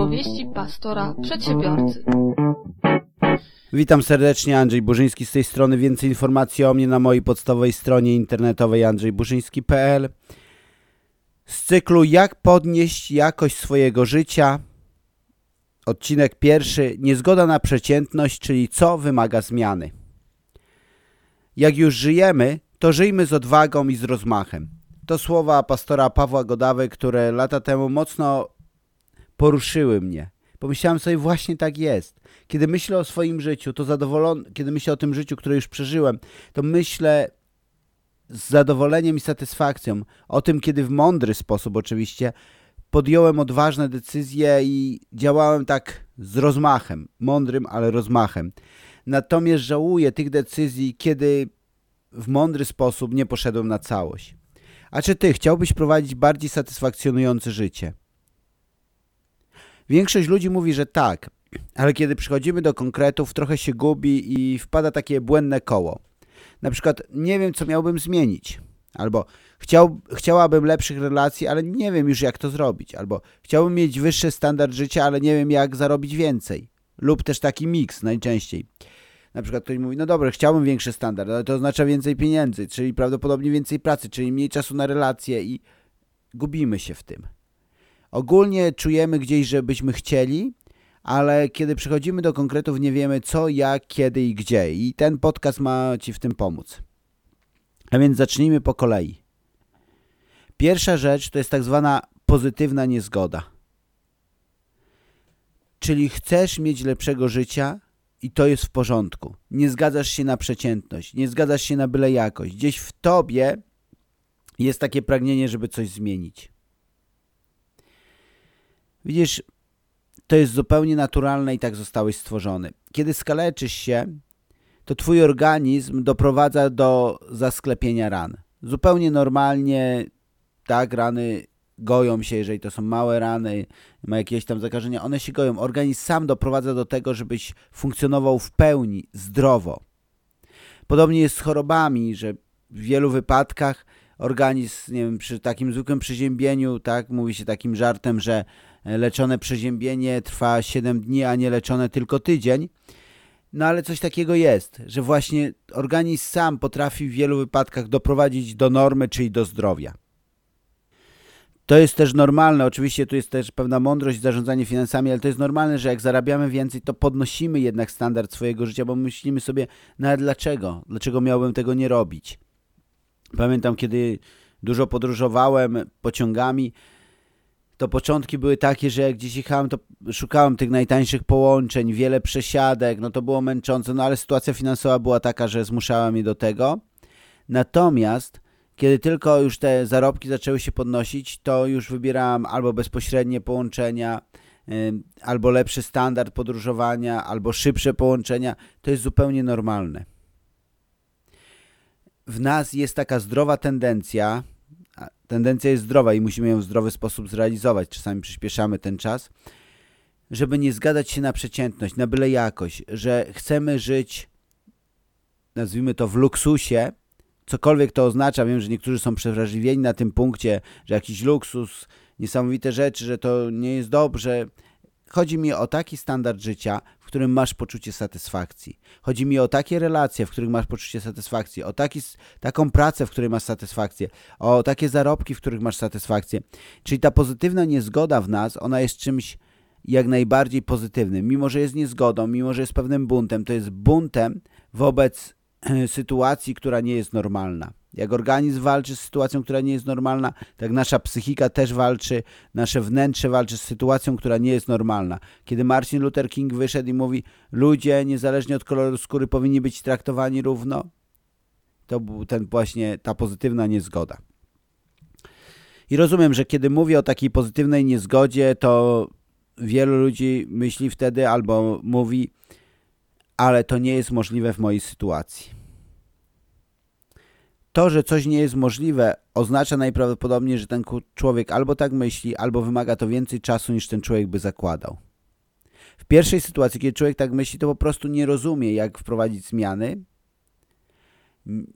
Opowieści pastora przedsiębiorcy. Witam serdecznie, Andrzej Burzyński z tej strony. Więcej informacji o mnie na mojej podstawowej stronie internetowej andrzejburzyński.pl z cyklu Jak podnieść jakość swojego życia. Odcinek pierwszy. Niezgoda na przeciętność, czyli co wymaga zmiany. Jak już żyjemy, to żyjmy z odwagą i z rozmachem. To słowa pastora Pawła Godawy, które lata temu mocno poruszyły mnie. Pomyślałem sobie, właśnie tak jest. Kiedy myślę o swoim życiu, to zadowolony, kiedy myślę o tym życiu, które już przeżyłem, to myślę z zadowoleniem i satysfakcją o tym, kiedy w mądry sposób oczywiście podjąłem odważne decyzje i działałem tak z rozmachem, mądrym, ale rozmachem. Natomiast żałuję tych decyzji, kiedy w mądry sposób nie poszedłem na całość. A czy ty chciałbyś prowadzić bardziej satysfakcjonujące życie? Większość ludzi mówi, że tak, ale kiedy przychodzimy do konkretów, trochę się gubi i wpada takie błędne koło. Na przykład, nie wiem, co miałbym zmienić. Albo chciał, chciałabym lepszych relacji, ale nie wiem już, jak to zrobić. Albo chciałbym mieć wyższy standard życia, ale nie wiem, jak zarobić więcej. Lub też taki miks najczęściej. Na przykład ktoś mówi, no dobra, chciałbym większy standard, ale to oznacza więcej pieniędzy, czyli prawdopodobnie więcej pracy, czyli mniej czasu na relacje i gubimy się w tym. Ogólnie czujemy gdzieś, że byśmy chcieli, ale kiedy przychodzimy do konkretów, nie wiemy co, jak, kiedy i gdzie. I ten podcast ma Ci w tym pomóc. A więc zacznijmy po kolei. Pierwsza rzecz to jest tak zwana pozytywna niezgoda. Czyli chcesz mieć lepszego życia i to jest w porządku. Nie zgadzasz się na przeciętność, nie zgadzasz się na byle jakość. Gdzieś w tobie jest takie pragnienie, żeby coś zmienić. Widzisz, to jest zupełnie naturalne i tak zostałeś stworzony. Kiedy skaleczysz się, to twój organizm doprowadza do zasklepienia ran. Zupełnie normalnie, tak, rany goją się, jeżeli to są małe rany, ma jakieś tam zakażenia, one się goją. Organizm sam doprowadza do tego, żebyś funkcjonował w pełni, zdrowo. Podobnie jest z chorobami, że w wielu wypadkach organizm, nie wiem, przy takim zwykłym przeziębieniu, tak, mówi się takim żartem, że leczone przeziębienie trwa 7 dni, a nie leczone tylko tydzień. No ale coś takiego jest, że właśnie organizm sam potrafi w wielu wypadkach doprowadzić do normy, czyli do zdrowia. To jest też normalne, oczywiście tu jest też pewna mądrość w zarządzaniu finansami, ale to jest normalne, że jak zarabiamy więcej, to podnosimy jednak standard swojego życia, bo myślimy sobie, no ale dlaczego? Dlaczego miałbym tego nie robić? Pamiętam, kiedy dużo podróżowałem pociągami, to początki były takie, że jak gdzieś jechałem, to szukałem tych najtańszych połączeń, wiele przesiadek, no to było męczące, no ale sytuacja finansowa była taka, że zmuszała mnie do tego. Natomiast kiedy tylko już te zarobki zaczęły się podnosić, to już wybierałem albo bezpośrednie połączenia, albo lepszy standard podróżowania, albo szybsze połączenia. To jest zupełnie normalne. W nas jest taka zdrowa tendencja, tendencja jest zdrowa i musimy ją w zdrowy sposób zrealizować. Czasami przyspieszamy ten czas, żeby nie zgadzać się na przeciętność, na byle jakość, że chcemy żyć, nazwijmy to w luksusie, cokolwiek to oznacza. Wiem, że niektórzy są przewrażliwieni na tym punkcie, że jakiś luksus, niesamowite rzeczy, że to nie jest dobrze. Chodzi mi o taki standard życia, w którym masz poczucie satysfakcji. Chodzi mi o takie relacje, w których masz poczucie satysfakcji, o taki, taką pracę, w której masz satysfakcję, o takie zarobki, w których masz satysfakcję. Czyli ta pozytywna niezgoda w nas, ona jest czymś jak najbardziej pozytywnym. Mimo, że jest niezgodą, mimo, że jest pewnym buntem, to jest buntem wobec sytuacji, która nie jest normalna. Jak organizm walczy z sytuacją, która nie jest normalna, tak nasza psychika też walczy, nasze wnętrze walczy z sytuacją, która nie jest normalna. Kiedy Martin Luther King wyszedł i mówi, ludzie niezależnie od koloru skóry powinni być traktowani równo, to był ten właśnie ta pozytywna niezgoda. I rozumiem, że kiedy mówię o takiej pozytywnej niezgodzie, to wielu ludzi myśli wtedy albo mówi, ale to nie jest możliwe w mojej sytuacji. To, że coś nie jest możliwe, oznacza najprawdopodobniej, że ten człowiek albo tak myśli, albo wymaga to więcej czasu niż ten człowiek by zakładał. W pierwszej sytuacji, kiedy człowiek tak myśli, to po prostu nie rozumie, jak wprowadzić zmiany,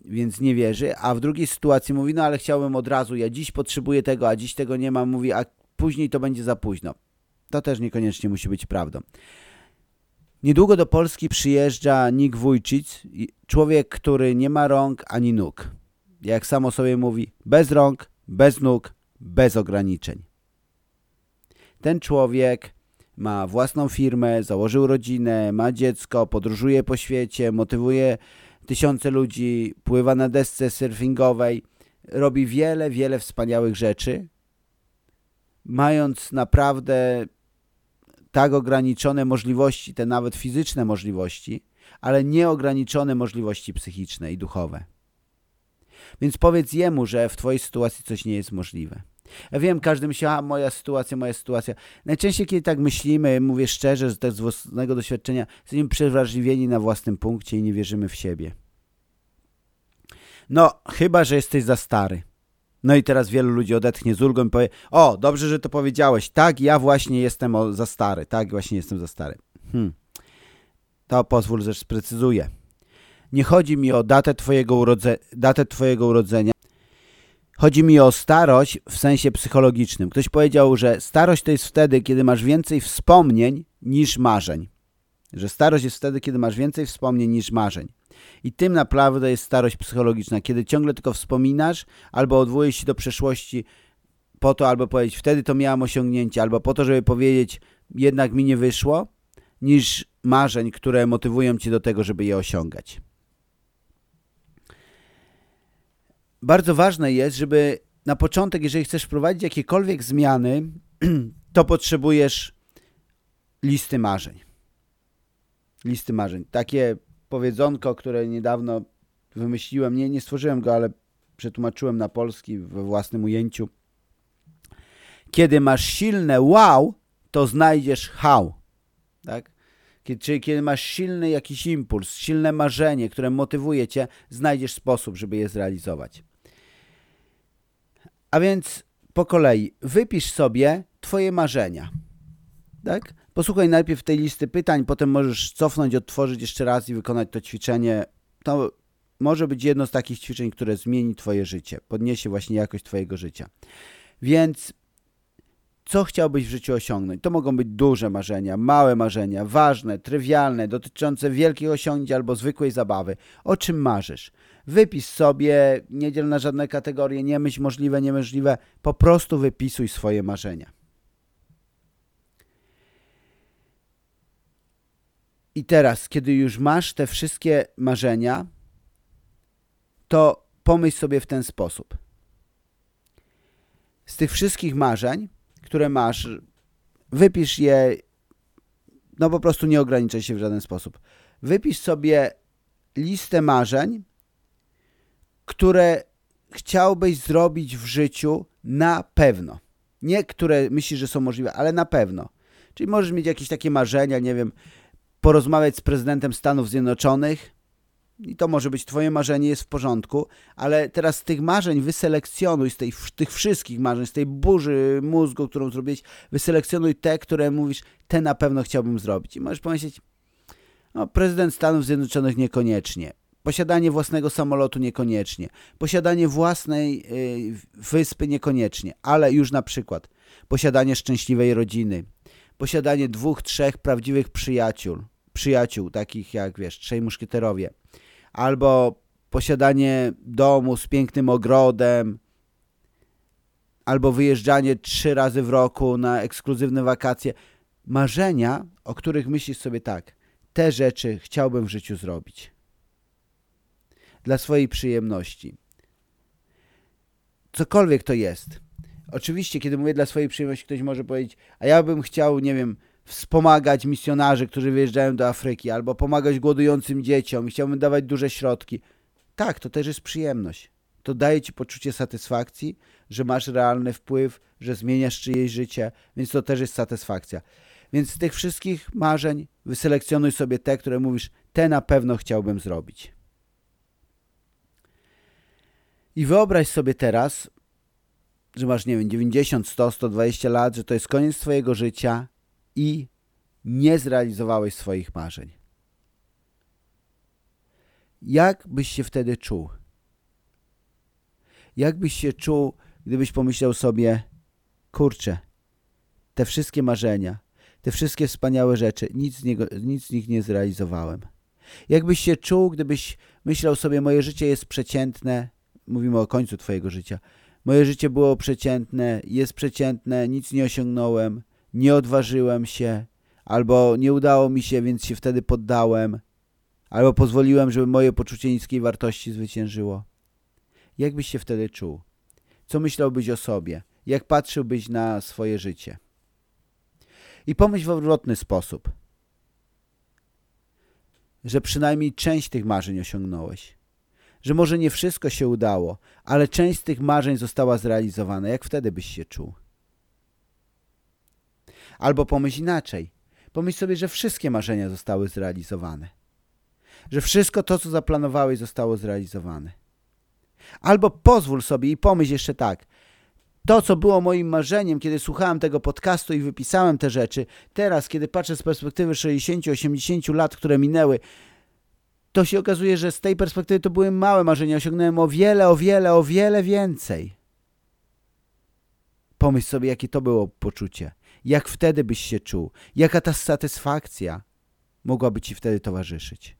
więc nie wierzy, a w drugiej sytuacji mówi, no ale chciałbym od razu, ja dziś potrzebuję tego, a dziś tego nie mam, mówi, a później to będzie za późno. To też niekoniecznie musi być prawdą. Niedługo do Polski przyjeżdża Nick Wójcic, człowiek, który nie ma rąk ani nóg. Jak samo sobie mówi, bez rąk, bez nóg, bez ograniczeń. Ten człowiek ma własną firmę, założył rodzinę, ma dziecko, podróżuje po świecie, motywuje tysiące ludzi, pływa na desce surfingowej, robi wiele, wiele wspaniałych rzeczy, mając naprawdę tak ograniczone możliwości, te nawet fizyczne możliwości, ale nieograniczone możliwości psychiczne i duchowe. Więc powiedz jemu, że w twojej sytuacji coś nie jest możliwe. Ja wiem, każdy myśli, a moja sytuacja, moja sytuacja. Najczęściej, kiedy tak myślimy, mówię szczerze, że tak z własnego doświadczenia, jesteśmy przewrażliwieni na własnym punkcie i nie wierzymy w siebie. No, chyba, że jesteś za stary. No i teraz wielu ludzi odetchnie z ulgą i powie, o, dobrze, że to powiedziałeś. Tak, ja właśnie jestem za stary. Tak, właśnie jestem za stary. Hmm. To pozwól, że sprecyzuję. Nie chodzi mi o datę twojego, urodze datę twojego urodzenia. Chodzi mi o starość w sensie psychologicznym. Ktoś powiedział, że starość to jest wtedy, kiedy masz więcej wspomnień niż marzeń. Że starość jest wtedy, kiedy masz więcej wspomnień niż marzeń. I tym naprawdę jest starość psychologiczna, kiedy ciągle tylko wspominasz albo odwołujesz się do przeszłości po to, albo powiedzieć, wtedy to miałam osiągnięcie, albo po to, żeby powiedzieć, jednak mi nie wyszło, niż marzeń, które motywują cię do tego, żeby je osiągać. Bardzo ważne jest, żeby na początek, jeżeli chcesz wprowadzić jakiekolwiek zmiany, to potrzebujesz listy marzeń. Listy marzeń. Takie powiedzonko, które niedawno wymyśliłem, nie, nie stworzyłem go, ale przetłumaczyłem na polski we własnym ujęciu. Kiedy masz silne wow, to znajdziesz how. Tak? Kiedy, czyli kiedy masz silny jakiś impuls, silne marzenie, które motywuje cię, znajdziesz sposób, żeby je zrealizować. A więc po kolei wypisz sobie twoje marzenia. Tak? Posłuchaj najpierw tej listy pytań, potem możesz cofnąć, odtworzyć jeszcze raz i wykonać to ćwiczenie. To może być jedno z takich ćwiczeń, które zmieni Twoje życie, podniesie właśnie jakość Twojego życia. Więc co chciałbyś w życiu osiągnąć? To mogą być duże marzenia, małe marzenia, ważne, trywialne, dotyczące wielkich osiągnięć albo zwykłej zabawy. O czym marzysz? Wypisz sobie, nie dziel na żadne kategorie, nie myśl możliwe, niemożliwe, po prostu wypisuj swoje marzenia. I teraz, kiedy już masz te wszystkie marzenia, to pomyśl sobie w ten sposób. Z tych wszystkich marzeń, które masz, wypisz je, no po prostu nie ograniczaj się w żaden sposób. Wypisz sobie listę marzeń, które chciałbyś zrobić w życiu na pewno. Nie które myślisz, że są możliwe, ale na pewno. Czyli możesz mieć jakieś takie marzenia, nie wiem, porozmawiać z prezydentem Stanów Zjednoczonych i to może być twoje marzenie, jest w porządku, ale teraz z tych marzeń wyselekcjonuj, z tej, tych wszystkich marzeń, z tej burzy mózgu, którą zrobiłeś, wyselekcjonuj te, które mówisz, te na pewno chciałbym zrobić. I możesz pomyśleć, no, prezydent Stanów Zjednoczonych niekoniecznie, posiadanie własnego samolotu niekoniecznie, posiadanie własnej y, wyspy niekoniecznie, ale już na przykład posiadanie szczęśliwej rodziny, posiadanie dwóch, trzech prawdziwych przyjaciół, przyjaciół, takich jak, wiesz, trzej muszkieterowie, albo posiadanie domu z pięknym ogrodem, albo wyjeżdżanie trzy razy w roku na ekskluzywne wakacje. Marzenia, o których myślisz sobie tak, te rzeczy chciałbym w życiu zrobić. Dla swojej przyjemności. Cokolwiek to jest. Oczywiście, kiedy mówię dla swojej przyjemności, ktoś może powiedzieć, a ja bym chciał, nie wiem, wspomagać misjonarzy, którzy wyjeżdżają do Afryki, albo pomagać głodującym dzieciom i chciałbym dawać duże środki. Tak, to też jest przyjemność. To daje ci poczucie satysfakcji, że masz realny wpływ, że zmieniasz czyjeś życie, więc to też jest satysfakcja. Więc z tych wszystkich marzeń wyselekcjonuj sobie te, które mówisz, te na pewno chciałbym zrobić. I wyobraź sobie teraz, że masz, nie wiem, 90, 100, 120 lat, że to jest koniec twojego życia i nie zrealizowałeś swoich marzeń. Jak byś się wtedy czuł? Jak byś się czuł, gdybyś pomyślał sobie, kurczę, te wszystkie marzenia, te wszystkie wspaniałe rzeczy, nic z, niego, nic z nich nie zrealizowałem. Jakbyś się czuł, gdybyś myślał sobie, moje życie jest przeciętne, mówimy o końcu twojego życia, moje życie było przeciętne, jest przeciętne, nic nie osiągnąłem, nie odważyłem się, albo nie udało mi się, więc się wtedy poddałem, albo pozwoliłem, żeby moje poczucie niskiej wartości zwyciężyło. Jak byś się wtedy czuł? Co myślałbyś o sobie? Jak patrzyłbyś na swoje życie? I pomyśl w odwrotny sposób, że przynajmniej część tych marzeń osiągnąłeś. Że może nie wszystko się udało, ale część z tych marzeń została zrealizowana. Jak wtedy byś się czuł? Albo pomyśl inaczej. Pomyśl sobie, że wszystkie marzenia zostały zrealizowane. Że wszystko to, co zaplanowałeś, zostało zrealizowane. Albo pozwól sobie i pomyśl jeszcze tak. To, co było moim marzeniem, kiedy słuchałem tego podcastu i wypisałem te rzeczy, teraz, kiedy patrzę z perspektywy 60-80 lat, które minęły, to się okazuje, że z tej perspektywy to były małe marzenia. Osiągnąłem o wiele, o wiele, o wiele więcej. Pomyśl sobie, jakie to było poczucie. Jak wtedy byś się czuł? Jaka ta satysfakcja mogłaby ci wtedy towarzyszyć?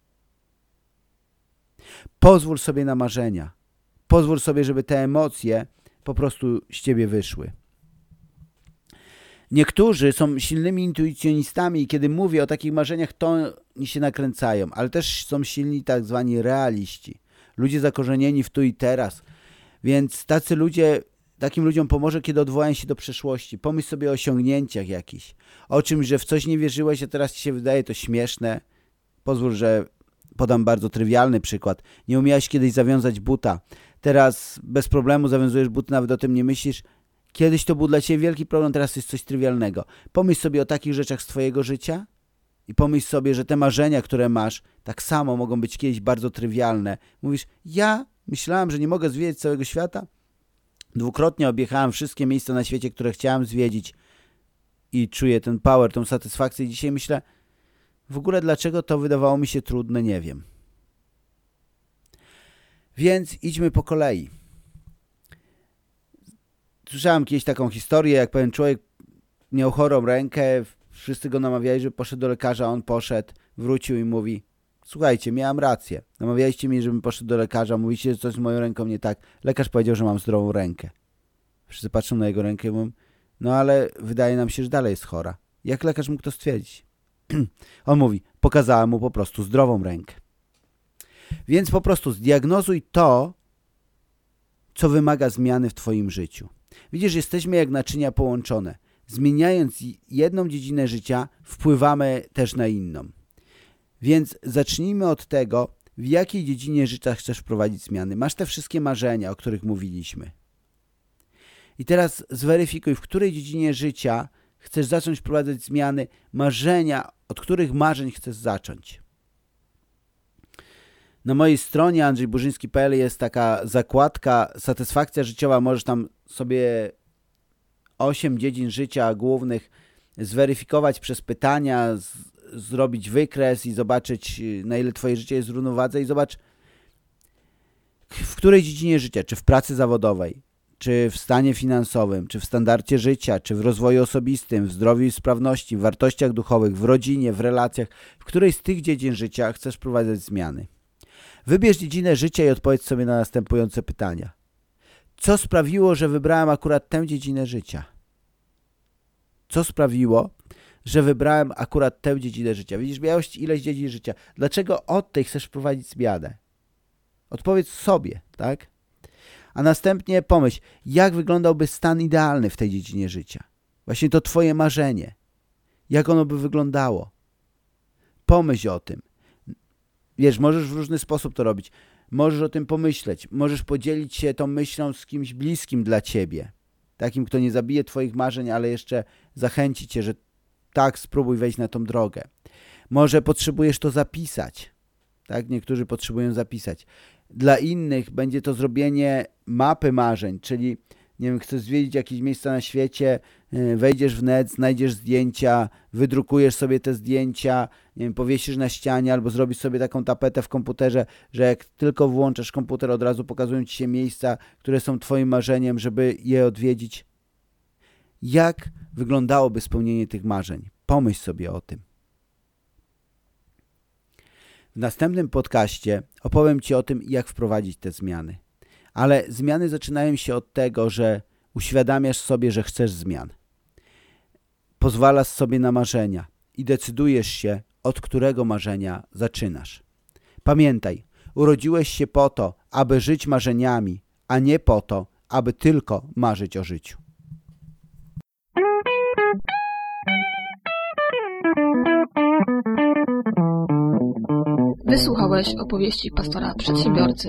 Pozwól sobie na marzenia. Pozwól sobie, żeby te emocje po prostu z ciebie wyszły. Niektórzy są silnymi intuicjonistami i kiedy mówię o takich marzeniach, to oni się nakręcają, ale też są silni tak zwani realiści. Ludzie zakorzenieni w tu i teraz. Więc tacy ludzie, takim ludziom pomoże, kiedy odwołają się do przeszłości. Pomyśl sobie o osiągnięciach jakichś. O czymś, że w coś nie wierzyłeś, a teraz ci się wydaje to śmieszne. Pozwól, że podam bardzo trywialny przykład. Nie umiałeś kiedyś zawiązać buta. Teraz bez problemu zawiązujesz buty, nawet o tym nie myślisz. Kiedyś to był dla ciebie wielki problem, teraz jest coś trywialnego. Pomyśl sobie o takich rzeczach z twojego życia i pomyśl sobie, że te marzenia, które masz, tak samo mogą być kiedyś bardzo trywialne. Mówisz, ja myślałem, że nie mogę zwiedzić całego świata. Dwukrotnie objechałem wszystkie miejsca na świecie, które chciałem zwiedzić i czuję ten power, tą satysfakcję. I dzisiaj myślę, w ogóle dlaczego to wydawało mi się trudne, nie wiem. Więc idźmy po kolei. Słyszałem kiedyś taką historię, jak pewien człowiek miał chorą rękę, wszyscy go namawiali, żeby poszedł do lekarza, on poszedł, wrócił i mówi słuchajcie, miałem rację, namawialiście mnie, żebym poszedł do lekarza, mówicie, że coś z moją ręką nie tak. Lekarz powiedział, że mam zdrową rękę. Wszyscy patrzą na jego rękę i mówią, no ale wydaje nam się, że dalej jest chora. Jak lekarz mógł to stwierdzić? on mówi, pokazałem mu po prostu zdrową rękę. Więc po prostu zdiagnozuj to, co wymaga zmiany w Twoim życiu. Widzisz, jesteśmy jak naczynia połączone. Zmieniając jedną dziedzinę życia, wpływamy też na inną. Więc zacznijmy od tego, w jakiej dziedzinie życia chcesz wprowadzić zmiany. Masz te wszystkie marzenia, o których mówiliśmy. I teraz zweryfikuj, w której dziedzinie życia chcesz zacząć wprowadzać zmiany, marzenia, od których marzeń chcesz zacząć. Na mojej stronie andrzejburzyński.pl jest taka zakładka satysfakcja życiowa. Możesz tam sobie 8 dziedzin życia głównych zweryfikować przez pytania, z, zrobić wykres i zobaczyć na ile twoje życie jest w równowadze i zobacz w której dziedzinie życia, czy w pracy zawodowej, czy w stanie finansowym, czy w standardzie życia, czy w rozwoju osobistym, w zdrowiu i sprawności, w wartościach duchowych, w rodzinie, w relacjach, w której z tych dziedzin życia chcesz wprowadzać zmiany. Wybierz dziedzinę życia i odpowiedz sobie na następujące pytania. Co sprawiło, że wybrałem akurat tę dziedzinę życia? Co sprawiło, że wybrałem akurat tę dziedzinę życia? Widzisz, miałeś ileś dziedzin życia. Dlaczego od tej chcesz wprowadzić zmianę? Odpowiedz sobie, tak? A następnie pomyśl, jak wyglądałby stan idealny w tej dziedzinie życia. Właśnie to twoje marzenie. Jak ono by wyglądało? Pomyśl o tym. Wiesz, możesz w różny sposób to robić. Możesz o tym pomyśleć. Możesz podzielić się tą myślą z kimś bliskim dla ciebie. Takim, kto nie zabije twoich marzeń, ale jeszcze zachęci cię, że tak, spróbuj wejść na tą drogę. Może potrzebujesz to zapisać. Tak, niektórzy potrzebują zapisać. Dla innych będzie to zrobienie mapy marzeń, czyli nie wiem, chcesz zwiedzić jakieś miejsca na świecie, wejdziesz w net, znajdziesz zdjęcia, wydrukujesz sobie te zdjęcia, nie wiem, powiesisz na ścianie albo zrobisz sobie taką tapetę w komputerze, że jak tylko włączasz komputer, od razu pokazują ci się miejsca, które są twoim marzeniem, żeby je odwiedzić. Jak wyglądałoby spełnienie tych marzeń? Pomyśl sobie o tym. W następnym podcaście opowiem Ci o tym, jak wprowadzić te zmiany. Ale zmiany zaczynają się od tego, że uświadamiasz sobie, że chcesz zmian. Pozwalasz sobie na marzenia i decydujesz się, od którego marzenia zaczynasz. Pamiętaj, urodziłeś się po to, aby żyć marzeniami, a nie po to, aby tylko marzyć o życiu. Wysłuchałeś opowieści pastora przedsiębiorcy.